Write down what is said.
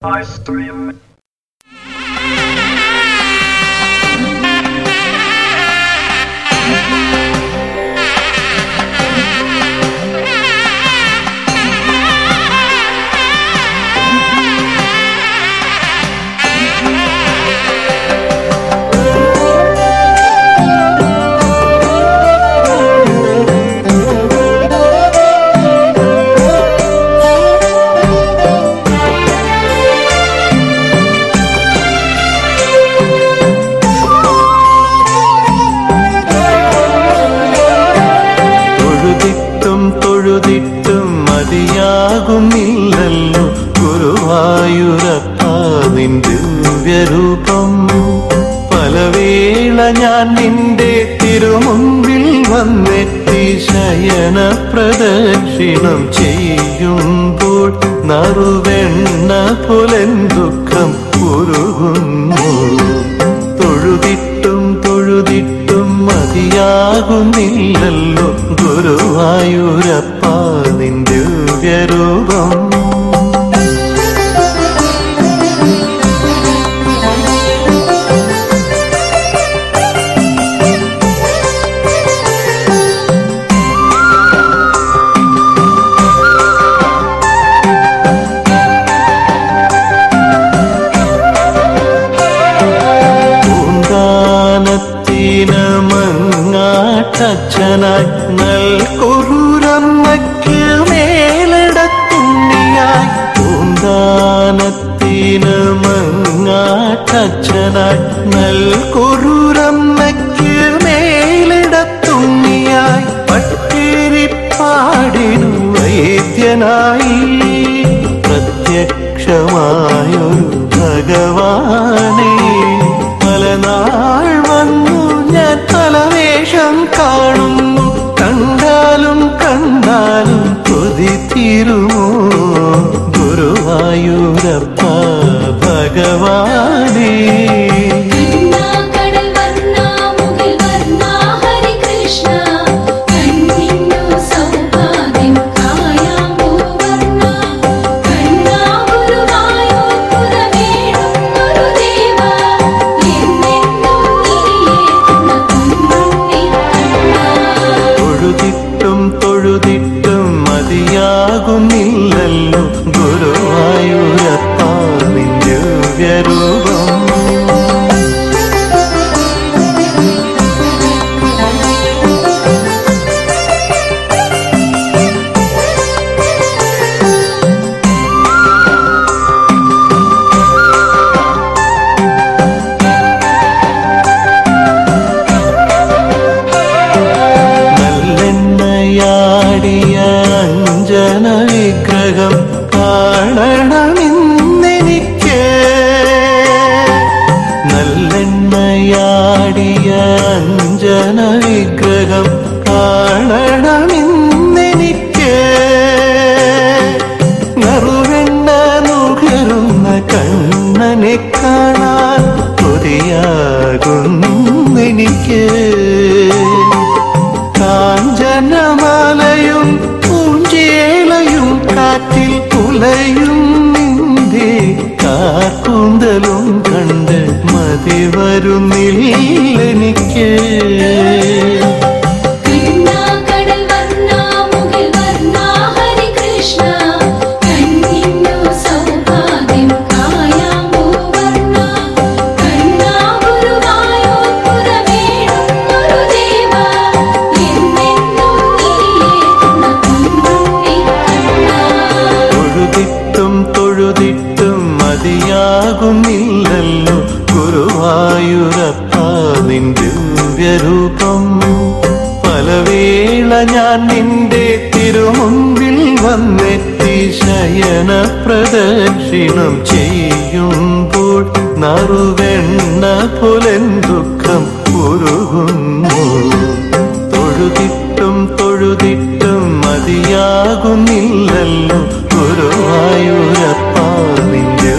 I stream. മതിയാകുന്നില്ലല്ലോ ഗുരുവായൂരപ്പ നിന്റെ ദിവ്യരൂപം. പലവേള ഞാൻ നിന്റെ തിരുമുമ്പിൽ വന്നെത്തി ശയന പ്രദക്ഷിണം ചെയ്യുമ്പോൾ നറുവെണ്ണ പുലൻ ദുഃഖം ഉരുകുന്നു. തൊഴുതിട്ടും തൊഴുതിട്ടും മതിയാകുന്നില്ലല്ലോ ഗുരുവായൂരപ്പ. മങ്ങാട്ടച്ഛനായി നൽകുരുരമ്മയ്ക്ക് മേലിടത്തുണ്ണിയായി പൂന്താനത്തിന് മങ്ങാട്ടച്ഛനായി നൽകുരുരമ്മയ്ക്ക് മേലിടത്തുണ്ണിയായി പട്ടിരിപ്പാടിനു വൈദ്യനായി പ്രത്യക്ഷമായൊരു ഭഗവാനെ പല നാൾ വന്നു ഞാൻ പലവേഷം കാണുന്നു കണ്ടാലും കണ്ടാലും കൊതി തീരുമോ ഗുരുവായൂരപ്പ ഭഗവാനേ. തൊഴുതിട്ടും തൊഴുതിട്ടും മതിയാകുന്നില്ലല്ലോ ഗുരുവായൂരപ്പ നല്ലെണ്ണയാടിയ അഞ്ജന വിഗ്രഹം കാണണമെന്നെനിക്ക്. നല്ലെണ്ണയാടിയ അഞ്ജന വിഗ്രഹം കാണണമെന്നെനിക്ക്. നറുവെണ്ണ നുകരുന്ന കണ്ണനെ കാണാൻ കൊതിയാകുന്നെനിക്ക്. കാഞ്ചനമാലയും പൂഞ്ചേലയും കാറ്റിൽ പുലയും നിന്റെ കാർക്കൂന്തലും കണ്ട് മതി വരുന്നില്ലെനിക്ക് തൊഴുതിട്ടും മതിയാകുന്നില്ലല്ലോ. ഗുരുവായൂരപ്പ നിന്റെ ദിവ്യരൂപം. പലവേള ഞാൻ നിന്റെ തിരുമുമ്പിൽ വന്നെത്തി ശയന പ്രദക്ഷിണം ചെയ്യുമ്പോൾ നറുവെണ്ണ പുലൻ ദുഃഖം ഉരുകുന്നു. തൊഴുതിട്ടും തൊഴുതിട്ടും മതിയാകുന്നില്ലല്ലോ. കൊടുവായൂരപ്പ നിന്റെ